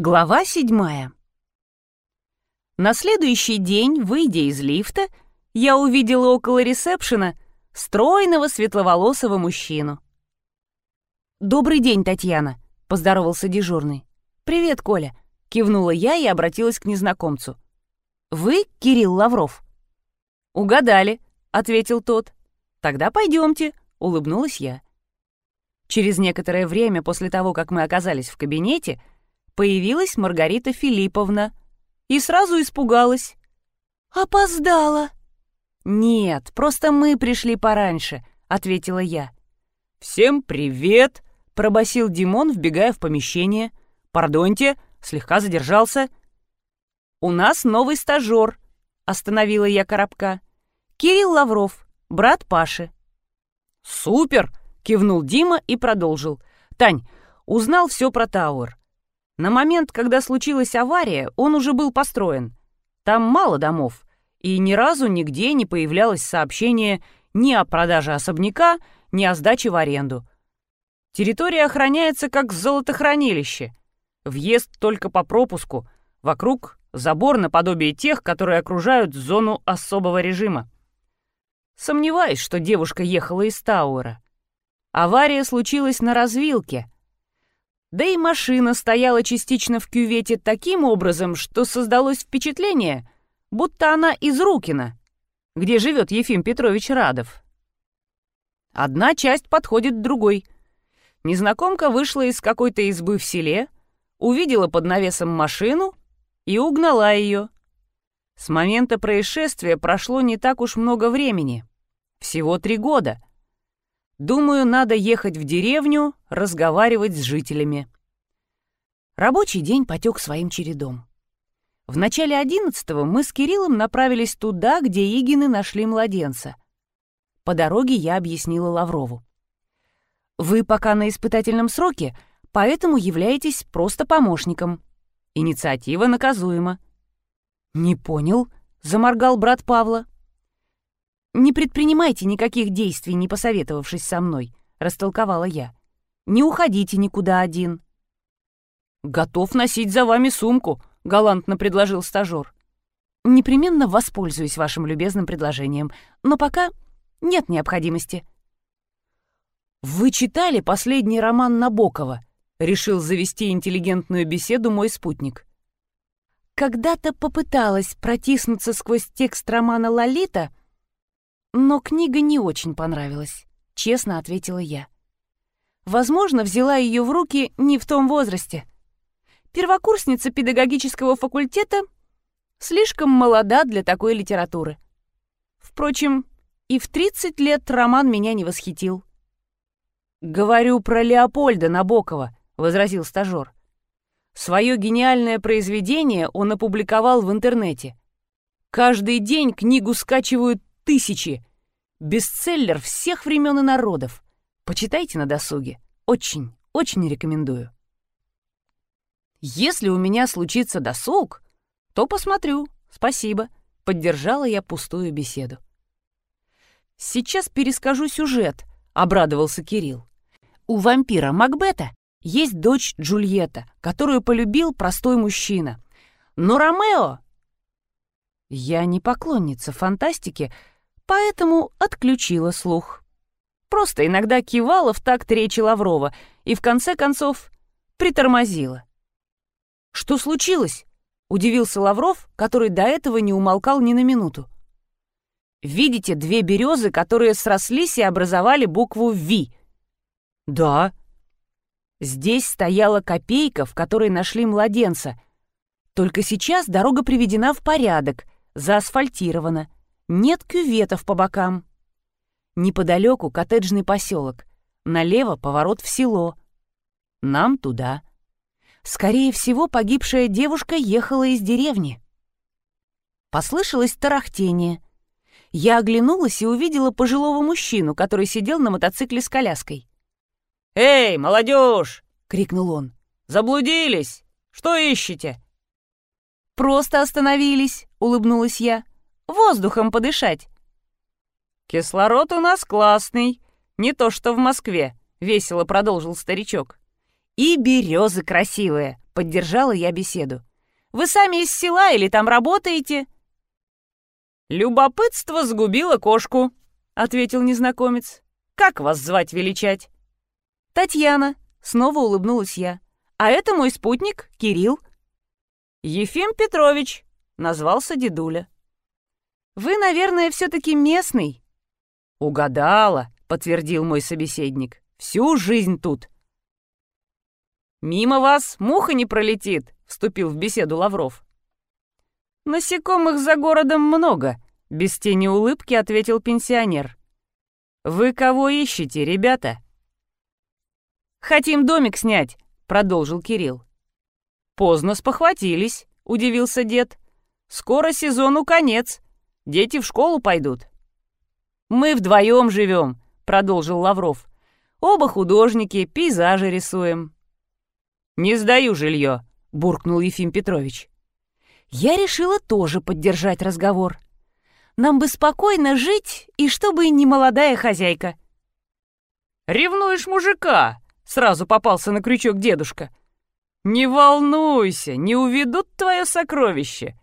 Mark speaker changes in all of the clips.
Speaker 1: Глава седьмая. На следующий день, выйдя из лифта, я увидела около ресепшена стройного светловолосого мужчину. «Добрый день, Татьяна», — поздоровался дежурный. «Привет, Коля», — кивнула я и обратилась к незнакомцу. «Вы Кирилл Лавров?» «Угадали», — ответил тот. «Тогда пойдемте», — улыбнулась я. Через некоторое время после того, как мы оказались в кабинете, — появилась Маргарита Филипповна и сразу испугалась. «Опоздала!» «Нет, просто мы пришли пораньше», — ответила я. «Всем привет!» — пробасил Димон, вбегая в помещение. «Пардоньте, слегка задержался». «У нас новый стажер», — остановила я коробка. «Кирилл Лавров, брат Паши». «Супер!» — кивнул Дима и продолжил. «Тань, узнал все про Тауэр. На момент, когда случилась авария, он уже был построен. Там мало домов, и ни разу нигде не появлялось сообщение ни о продаже особняка, ни о сдаче в аренду. Территория охраняется как золотохранилище. Въезд только по пропуску, вокруг забор наподобие тех, которые окружают зону особого режима. Сомневаюсь, что девушка ехала из Тауэра. Авария случилась на развилке — да и машина стояла частично в кювете таким образом, что создалось впечатление, будто она из Рукина, где живет Ефим Петрович Радов. Одна часть подходит другой. Незнакомка вышла из какой-то избы в селе, увидела под навесом машину и угнала ее. С момента происшествия прошло не так уж много времени. Всего три года — Думаю, надо ехать в деревню, разговаривать с жителями. Рабочий день потек своим чередом. В начале одиннадцатого мы с Кириллом направились туда, где Игины нашли младенца. По дороге я объяснила Лаврову. «Вы пока на испытательном сроке, поэтому являетесь просто помощником. Инициатива наказуема». «Не понял», — заморгал брат Павла. «Не предпринимайте никаких действий, не посоветовавшись со мной», — растолковала я. «Не уходите никуда один». «Готов носить за вами сумку», — галантно предложил стажер. «Непременно воспользуюсь вашим любезным предложением, но пока нет необходимости». «Вы читали последний роман Набокова?» — решил завести интеллигентную беседу мой спутник. Когда-то попыталась протиснуться сквозь текст романа «Лолита», но книга не очень понравилась, честно ответила я. Возможно, взяла ее в руки не в том возрасте. Первокурсница педагогического факультета слишком молода для такой литературы. Впрочем, и в 30 лет роман меня не восхитил. «Говорю про Леопольда Набокова», — возразил стажер. Свое гениальное произведение он опубликовал в интернете. Каждый день книгу скачивают тысячи. Бестселлер всех времен и народов. Почитайте на досуге. Очень, очень рекомендую. Если у меня случится досуг, то посмотрю. Спасибо. Поддержала я пустую беседу. Сейчас перескажу сюжет, обрадовался Кирилл. У вампира Макбета есть дочь Джульетта, которую полюбил простой мужчина. Но Ромео... Я не поклонница фантастики, поэтому отключила слух. Просто иногда кивала в такт речи Лаврова и в конце концов притормозила. «Что случилось?» — удивился Лавров, который до этого не умолкал ни на минуту. «Видите две березы, которые срослись и образовали букву «Ви»?» «Да». Здесь стояла копейка, в которой нашли младенца. Только сейчас дорога приведена в порядок, заасфальтирована нет кюветов по бокам. Неподалеку коттеджный поселок, налево поворот в село. Нам туда. Скорее всего, погибшая девушка ехала из деревни. Послышалось тарахтение. Я оглянулась и увидела пожилого мужчину, который сидел на мотоцикле с коляской. «Эй, молодежь!» — крикнул он. «Заблудились! Что ищете?» «Просто остановились», — улыбнулась я воздухом подышать». «Кислород у нас классный, не то что в Москве», — весело продолжил старичок. «И березы красивые», — Поддержала я беседу. «Вы сами из села или там работаете?» «Любопытство сгубило кошку», — ответил незнакомец. «Как вас звать величать?» «Татьяна», — снова улыбнулась я. «А это мой спутник, Кирилл». «Ефим Петрович», — назвался дедуля. «Вы, наверное, все-таки местный?» «Угадала», — подтвердил мой собеседник. «Всю жизнь тут». «Мимо вас муха не пролетит», — вступил в беседу Лавров. «Насекомых за городом много», — без тени улыбки ответил пенсионер. «Вы кого ищете, ребята?» «Хотим домик снять», — продолжил Кирилл. «Поздно спохватились», — удивился дед. «Скоро сезону конец. Дети в школу пойдут». «Мы вдвоем живем», — продолжил Лавров. «Оба художники, пейзажи рисуем». «Не сдаю жилье», — буркнул Ефим Петрович я решила тоже поддержать разговор. Нам бы спокойно жить, и чтобы не молодая хозяйка. «Ревнуешь мужика?» — сразу попался на крючок дедушка. «Не волнуйся, не уведут твое сокровище.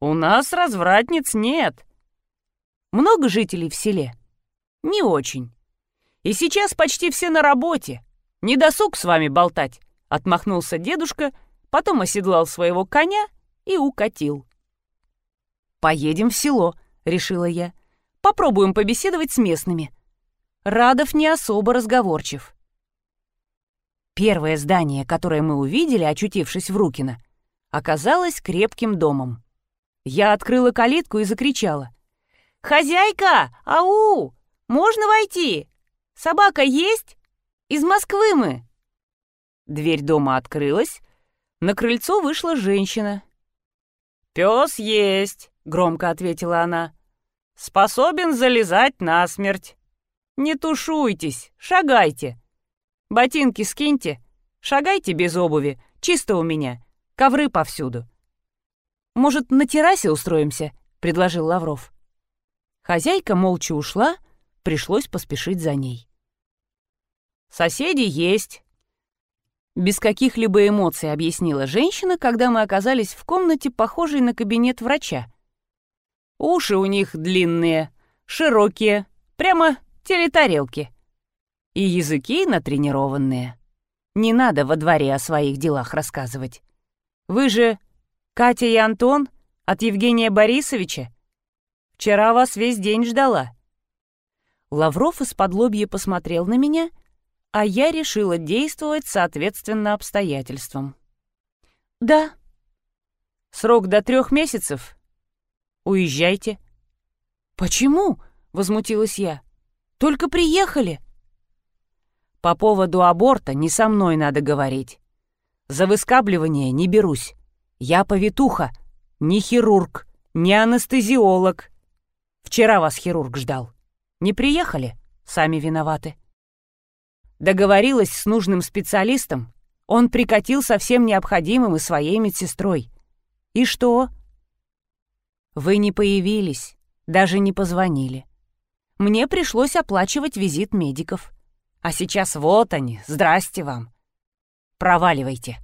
Speaker 1: У нас развратниц нет». Много жителей в селе? Не очень. И сейчас почти все на работе. Не досуг с вами болтать, — отмахнулся дедушка, потом оседлал своего коня — и укатил. «Поедем в село», — решила я. «Попробуем побеседовать с местными». Радов не особо разговорчив. Первое здание, которое мы увидели, очутившись в Рукино, оказалось крепким домом. Я открыла калитку и закричала. «Хозяйка! Ау! Можно войти? Собака есть? Из Москвы мы!» Дверь дома открылась. На крыльцо вышла женщина. «Пес есть», — громко ответила она. «Способен залезать насмерть. Не тушуйтесь, шагайте. Ботинки скиньте, шагайте без обуви, чисто у меня, ковры повсюду». «Может, на террасе устроимся?» — предложил Лавров. Хозяйка молча ушла, пришлось поспешить за ней. «Соседи есть, без каких-либо эмоций объяснила женщина, когда мы оказались в комнате, похожей на кабинет врача. Уши у них длинные, широкие, прямо телетарелки. И языки натренированные. Не надо во дворе о своих делах рассказывать. Вы же Катя и Антон от Евгения Борисовича? Вчера вас весь день ждала. Лавров из-под лобья посмотрел на меня а я решила действовать соответственно обстоятельствам. «Да». «Срок до трех месяцев? Уезжайте». «Почему?» — возмутилась я. «Только приехали». «По поводу аборта не со мной надо говорить. За выскабливание не берусь. Я повитуха, не хирург, не анестезиолог. Вчера вас хирург ждал. Не приехали? Сами виноваты». Договорилась с нужным специалистом, он прикатил со всем необходимым и своей медсестрой. И что? Вы не появились, даже не позвонили. Мне пришлось оплачивать визит медиков. А сейчас вот они, здрасте вам. Проваливайте.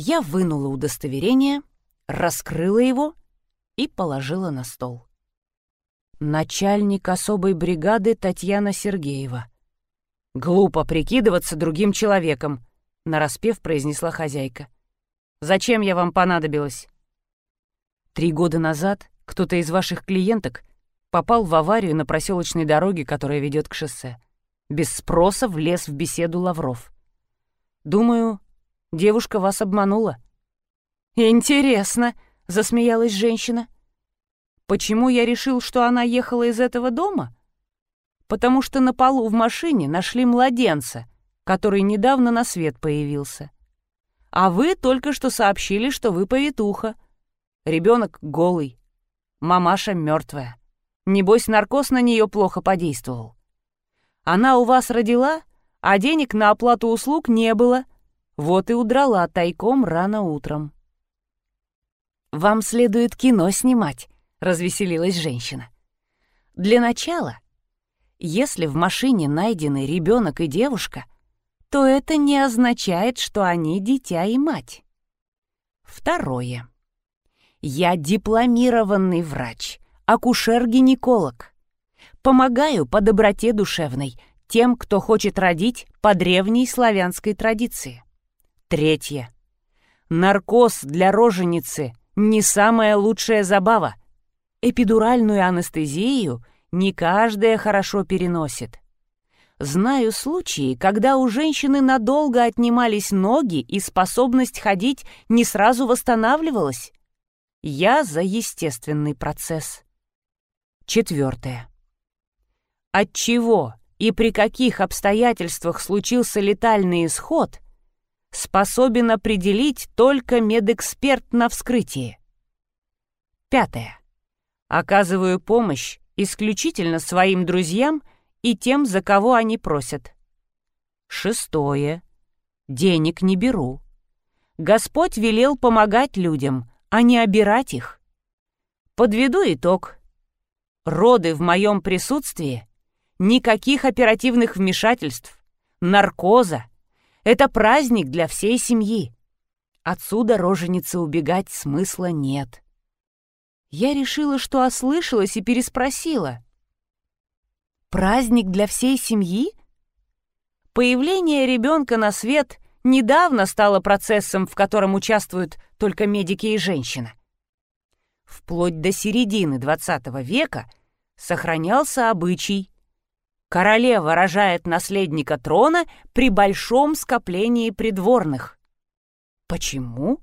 Speaker 1: Я вынула удостоверение, раскрыла его и положила на стол. Начальник особой бригады Татьяна Сергеева — «Глупо прикидываться другим человеком», — нараспев произнесла хозяйка. «Зачем я вам понадобилась?» «Три года назад кто-то из ваших клиенток попал в аварию на проселочной дороге, которая ведет к шоссе. Без спроса влез в беседу Лавров. Думаю, девушка вас обманула». «Интересно», — засмеялась женщина. «Почему я решил, что она ехала из этого дома?» потому что на полу в машине нашли младенца, который недавно на свет появился. А вы только что сообщили, что вы повитуха. Ребенок голый, мамаша мертвая. Небось, наркоз на нее плохо подействовал. Она у вас родила, а денег на оплату услуг не было. Вот и удрала тайком рано утром. «Вам следует кино снимать», — развеселилась женщина. «Для начала если в машине найдены ребенок и девушка, то это не означает, что они дитя и мать. Второе. Я дипломированный врач, акушер-гинеколог. Помогаю по доброте душевной тем, кто хочет родить по древней славянской традиции. Третье. Наркоз для роженицы – не самая лучшая забава. Эпидуральную анестезию не каждая хорошо переносит. Знаю случаи, когда у женщины надолго отнимались ноги и способность ходить не сразу восстанавливалась. Я за естественный процесс. Четвертое. От чего и при каких обстоятельствах случился летальный исход, способен определить только медэксперт на вскрытии. Пятое. Оказываю помощь исключительно своим друзьям и тем, за кого они просят. Шестое. Денег не беру. Господь велел помогать людям, а не обирать их. Подведу итог. Роды в моем присутствии, никаких оперативных вмешательств, наркоза. Это праздник для всей семьи. Отсюда роженице убегать смысла нет. Я решила, что ослышалась и переспросила. Праздник для всей семьи? Появление ребенка на свет недавно стало процессом, в котором участвуют только медики и женщина. Вплоть до середины XX века сохранялся обычай. Королева рожает наследника трона при большом скоплении придворных. Почему?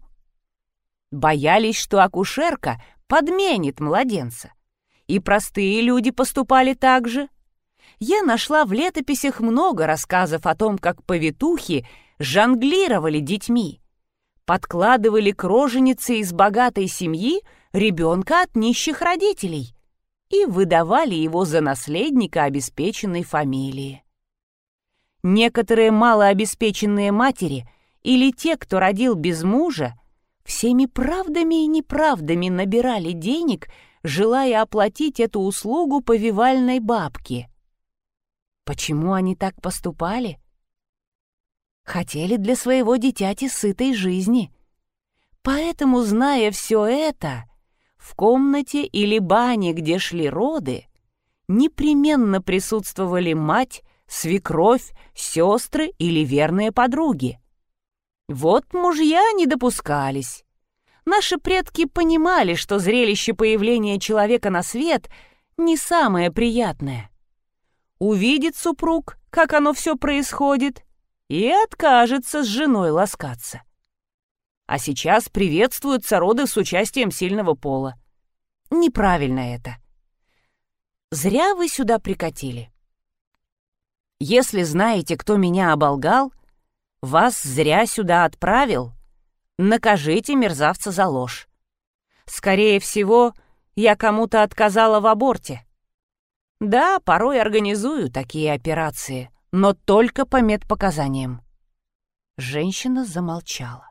Speaker 1: Боялись, что акушерка подменит младенца. И простые люди поступали так же я нашла в летописях много рассказов о том, как повитухи жонглировали детьми, подкладывали к роженице из богатой семьи ребенка от нищих родителей и выдавали его за наследника обеспеченной фамилии. Некоторые малообеспеченные матери или те, кто родил без мужа, всеми правдами и неправдами набирали денег, желая оплатить эту услугу повивальной бабке – Почему они так поступали? Хотели для своего дитяти сытой жизни. Поэтому, зная все это, в комнате или бане, где шли роды, непременно присутствовали мать, свекровь, сестры или верные подруги. Вот мужья не допускались. Наши предки понимали, что зрелище появления человека на свет не самое приятное увидит супруг, как оно все происходит, и откажется с женой ласкаться. А сейчас приветствуются роды с участием сильного пола. Неправильно это. Зря вы сюда прикатили. Если знаете, кто меня оболгал, вас зря сюда отправил, накажите мерзавца за ложь. Скорее всего, я кому-то отказала в аборте. Да, порой организую такие операции, но только по медпоказаниям. Женщина замолчала.